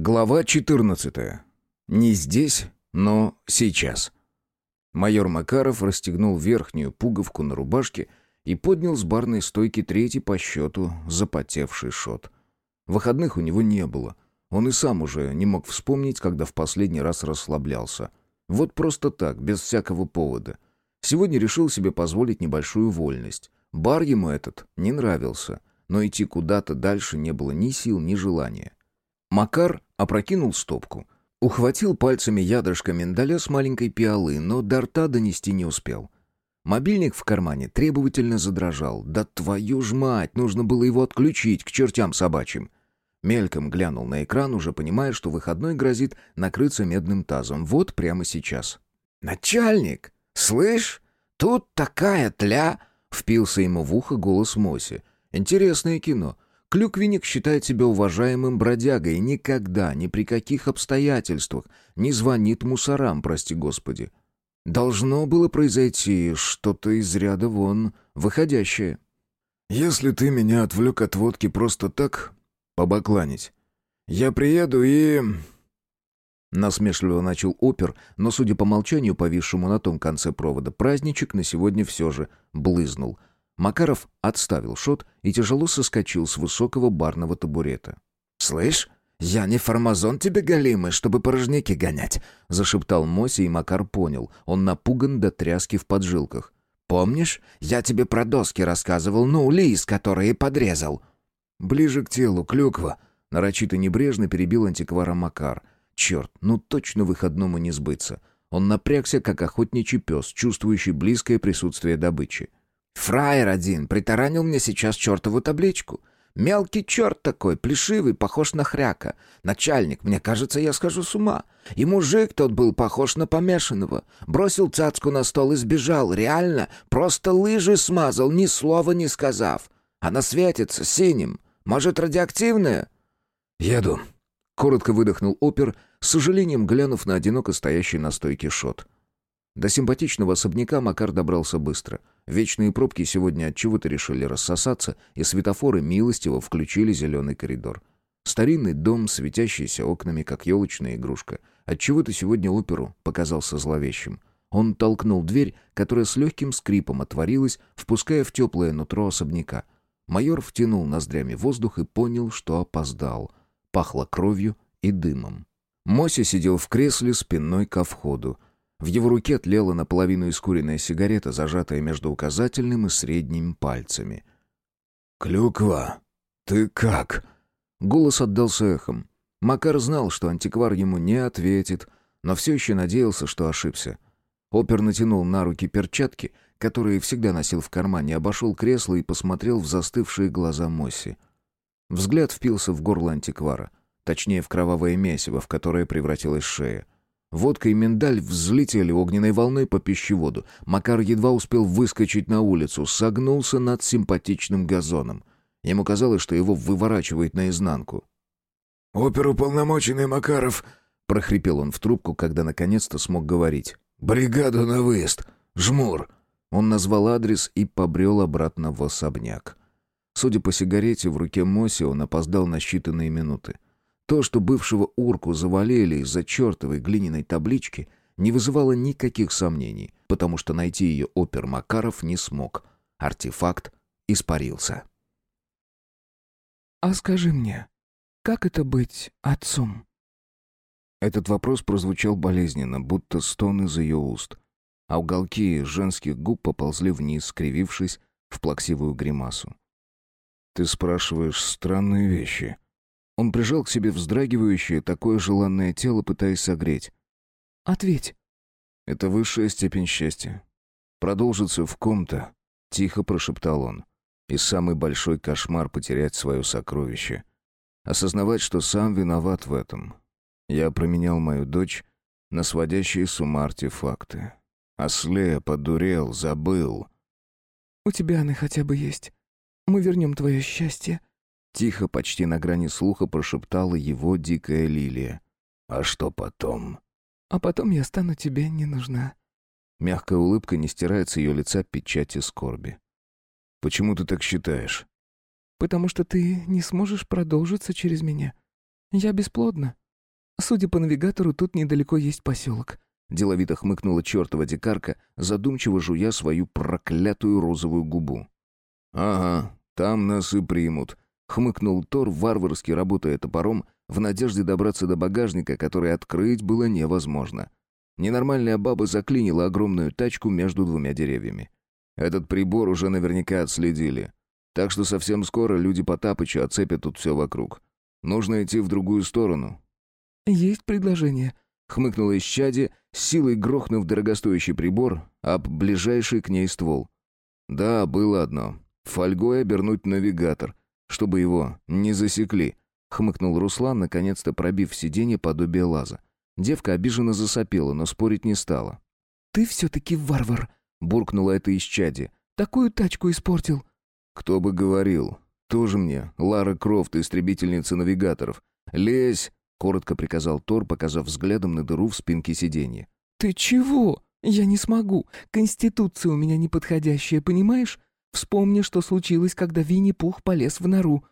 Глава 14. Не здесь, но сейчас. Майор Макаров расстегнул верхнюю пуговку на рубашке и поднял с барной стойки третий по счету запотевший шот. Выходных у него не было. Он и сам уже не мог вспомнить, когда в последний раз расслаблялся. Вот просто так, без всякого повода. Сегодня решил себе позволить небольшую вольность. Бар ему этот не нравился, но идти куда-то дальше не было ни сил, ни желания. Макар опрокинул стопку, ухватил пальцами ядрышко миндаля с маленькой пиалы, но до рта донести не успел. Мобильник в кармане требовательно задрожал. Да твою ж мать, нужно было его отключить к чертям собачьим. Мельком глянул на экран, уже понимая, что выходной грозит накрыться медным тазом. Вот прямо сейчас. «Начальник! Слышь, тут такая тля!» Впился ему в ухо голос Моси. «Интересное кино. Клюквенник считает себя уважаемым бродягой и никогда, ни при каких обстоятельствах не звонит мусорам, прости господи. Должно было произойти что-то из ряда вон выходящее. «Если ты меня отвлек от водки просто так, побакланить, я приеду и...» Насмешливо начал опер, но, судя по молчанию, повисшему на том конце провода, праздничек на сегодня все же блызнул — Макаров отставил шот и тяжело соскочил с высокого барного табурета. «Слышь, я не фармазон тебе голимый, чтобы порожники гонять», — зашептал Моси, и Макар понял. Он напуган до тряски в поджилках. «Помнишь, я тебе про доски рассказывал, ну, лис, которые подрезал?» «Ближе к телу, клюква», — нарочито небрежно перебил антиквара Макар. «Черт, ну точно выходному не сбыться». Он напрягся, как охотничий пес, чувствующий близкое присутствие добычи. Фраер один притаранил мне сейчас чертову табличку. Мелкий черт такой, плешивый, похож на хряка. Начальник, мне кажется, я схожу с ума. И мужик тот был похож на помешанного. Бросил цацку на стол и сбежал. Реально, просто лыжи смазал, ни слова не сказав. Она светится синим. Может, радиоактивная? «Еду», — коротко выдохнул опер, с сожалением глянув на одиноко стоящий на стойке шот. До симпатичного особняка Макар добрался быстро. Вечные пробки сегодня от чего-то решили рассосаться, и светофоры милостиво включили зеленый коридор. Старинный дом, светящийся окнами, как елочная игрушка. От чего то сегодня оперу показался зловещим. Он толкнул дверь, которая с легким скрипом отворилась, впуская в теплое нутро особняка. Майор втянул ноздрями воздух и понял, что опоздал. Пахло кровью и дымом. Мося сидел в кресле спиной ко входу. В его руке тлела наполовину искуренная сигарета, зажатая между указательным и средним пальцами. «Клюква, ты как?» Голос отдался эхом. Макар знал, что антиквар ему не ответит, но все еще надеялся, что ошибся. Опер натянул на руки перчатки, которые всегда носил в кармане, обошел кресло и посмотрел в застывшие глаза Мосси. Взгляд впился в горло антиквара, точнее в кровавое месиво, в которое превратилась шея. Водка и миндаль взлетели огненной волной по пищеводу. Макар едва успел выскочить на улицу, согнулся над симпатичным газоном. Ему казалось, что его выворачивает наизнанку. «Оперуполномоченный Макаров!» — прохрипел он в трубку, когда наконец-то смог говорить. «Бригаду на выезд! Жмур!» Он назвал адрес и побрел обратно в особняк. Судя по сигарете в руке Моси, он опоздал на считанные минуты. То, что бывшего урку завалили из-за чертовой глиняной таблички, не вызывало никаких сомнений, потому что найти ее опер Макаров не смог. Артефакт испарился. «А скажи мне, как это быть отцом?» Этот вопрос прозвучал болезненно, будто стон из ее уст, а уголки женских губ поползли вниз, скривившись в плаксивую гримасу. «Ты спрашиваешь странные вещи», он прижал к себе вздрагивающее, такое желанное тело, пытаясь согреть. «Ответь». «Это высшая степень счастья. Продолжится в ком-то», — тихо прошептал он. «И самый большой кошмар потерять свое сокровище. Осознавать, что сам виноват в этом. Я променял мою дочь на сводящие с ума артефакты. Ослеп, одурел, забыл». «У тебя она хотя бы есть. Мы вернем твое счастье, Тихо, почти на грани слуха прошептала его дикая лилия. «А что потом?» «А потом я стану тебе не нужна». Мягкая улыбка не стирает с ее лица печати скорби. «Почему ты так считаешь?» «Потому что ты не сможешь продолжиться через меня. Я бесплодна». Судя по навигатору, тут недалеко есть поселок. Деловито хмыкнула чертова дикарка, задумчиво жуя свою проклятую розовую губу. «Ага, там нас и примут», — хмыкнул Тор, варварски работая топором, в надежде добраться до багажника, который открыть было невозможно. Ненормальная баба заклинила огромную тачку между двумя деревьями. Этот прибор уже наверняка отследили. Так что совсем скоро люди Потапыча оцепят тут все вокруг. Нужно идти в другую сторону. «Есть предложение», — хмыкнула исчадие, силой грохнув дорогостоящий прибор об ближайший к ней ствол. «Да, было одно. Фольгой обернуть навигатор, чтобы его не засекли», — хмыкнул Руслан, наконец-то пробив сиденье подобие лаза. Девка обиженно засопела, но спорить не стала. «Ты все-таки варвар», — буркнула это исчадие. «Такую тачку испортил». «Кто бы говорил. Тоже мне, Лара Крофт, истребительница навигаторов. Лезь!» — коротко приказал Тор, показав взглядом на дыру в спинке сиденья. «Ты чего? Я не смогу. Конституция у меня неподходящая, понимаешь? Вспомни, что случилось, когда Винни-Пух полез в нору».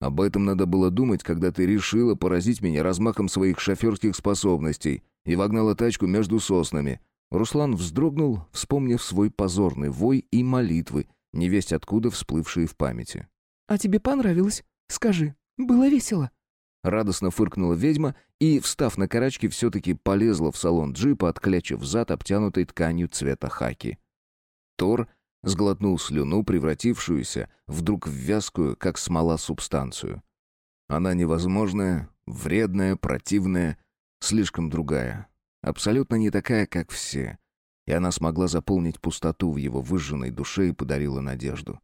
Об этом надо было думать, когда ты решила поразить меня размахом своих шоферских способностей и вогнала тачку между соснами. Руслан вздрогнул, вспомнив свой позорный вой и молитвы, невесть откуда всплывшие в памяти. «А тебе понравилось? Скажи, было весело?» Радостно фыркнула ведьма и, встав на карачки, все-таки полезла в салон джипа, отклячив зад обтянутой тканью цвета хаки. Тор сглотнул слюну, превратившуюся вдруг в вязкую, как смола, субстанцию. Она невозможная, вредная, противная, слишком другая. Абсолютно не такая, как все. И она смогла заполнить пустоту в его выжженной душе и подарила надежду.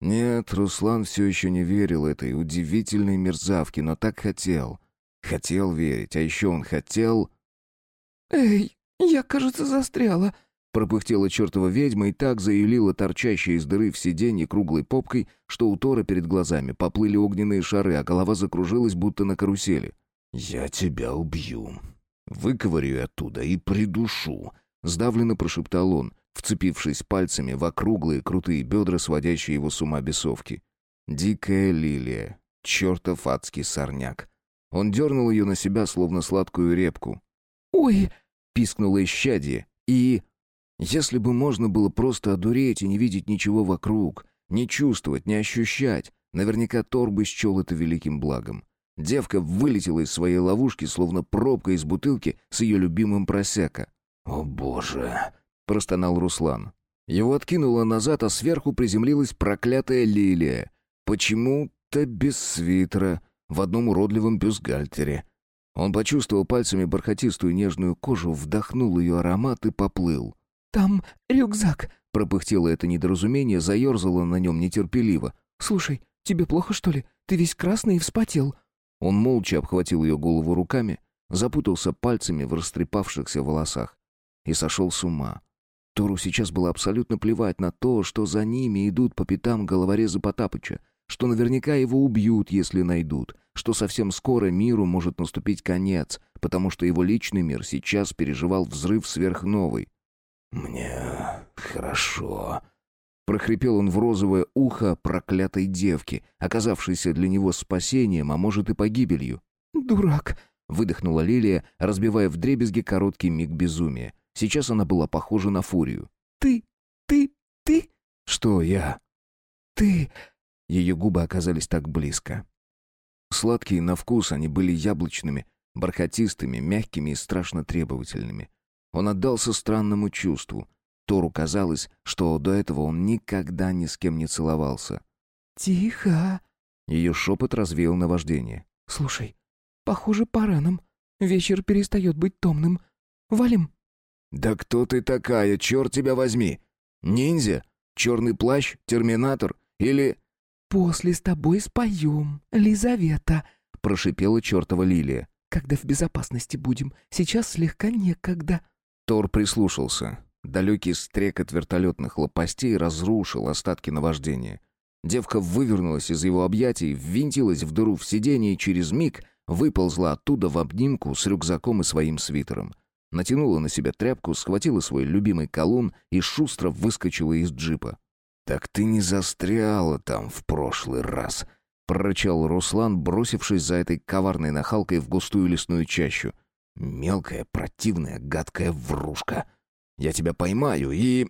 Нет, Руслан все еще не верил этой удивительной мерзавке, но так хотел. Хотел верить, а еще он хотел... «Эй, я, кажется, застряла», Пропыхтела чертова ведьма и так заявила торчащая из дыры в сиденье круглой попкой, что у Тора перед глазами поплыли огненные шары, а голова закружилась, будто на карусели. «Я тебя убью. Выковырю оттуда и придушу», — сдавленно прошептал он, вцепившись пальцами в округлые крутые бедра, сводящие его с ума бесовки. «Дикая лилия. Чертов адский сорняк». Он дернул ее на себя, словно сладкую репку. «Ой!» — пискнуло исчадие. И если бы можно было просто одуреть и не видеть ничего вокруг, не чувствовать, не ощущать, наверняка Тор бы счел это великим благом. Девка вылетела из своей ловушки, словно пробка из бутылки с ее любимым просека. «О боже!» — простонал Руслан. Его откинуло назад, а сверху приземлилась проклятая лилия. Почему-то без свитера, в одном уродливом бюстгальтере. Он почувствовал пальцами бархатистую нежную кожу, вдохнул ее аромат и поплыл. «Там рюкзак», — пропыхтело это недоразумение, заерзало на нем нетерпеливо. «Слушай, тебе плохо, что ли? Ты весь красный и вспотел». Он молча обхватил ее голову руками, запутался пальцами в растрепавшихся волосах и сошел с ума. Тору сейчас было абсолютно плевать на то, что за ними идут по пятам головорезы Потапыча, что наверняка его убьют, если найдут, что совсем скоро миру может наступить конец, потому что его личный мир сейчас переживал взрыв сверхновой. «Мне хорошо», — прохрипел он в розовое ухо проклятой девки, оказавшейся для него спасением, а может и погибелью. «Дурак», — выдохнула Лилия, разбивая вдребезги короткий миг безумия. Сейчас она была похожа на фурию. «Ты... ты... ты...» «Что я?» «Ты...» Ее губы оказались так близко. Сладкие на вкус они были яблочными, бархатистыми, мягкими и страшно требовательными. Он отдался странному чувству. Тору казалось, что до этого он никогда ни с кем не целовался. «Тихо!» Ее шепот развеял наваждение. «Слушай, похоже, пора нам. Вечер перестает быть томным. Валим!» «Да кто ты такая, черт тебя возьми? Ниндзя? Черный плащ? Терминатор? Или...» «После с тобой споем, Лизавета!» — прошипела чертова лилия. «Когда в безопасности будем. Сейчас слегка некогда». Тор прислушался. Далекий стрекот вертолетных лопастей разрушил остатки наваждения. Девка вывернулась из его объятий, ввинтилась в дыру в сиденье и через миг выползла оттуда в обнимку с рюкзаком и своим свитером. Натянула на себя тряпку, схватила свой любимый колун и шустро выскочила из джипа. «Так ты не застряла там в прошлый раз», — прорычал Руслан, бросившись за этой коварной нахалкой в густую лесную чащу. «Мелкая, противная, гадкая врушка. Я тебя поймаю и...»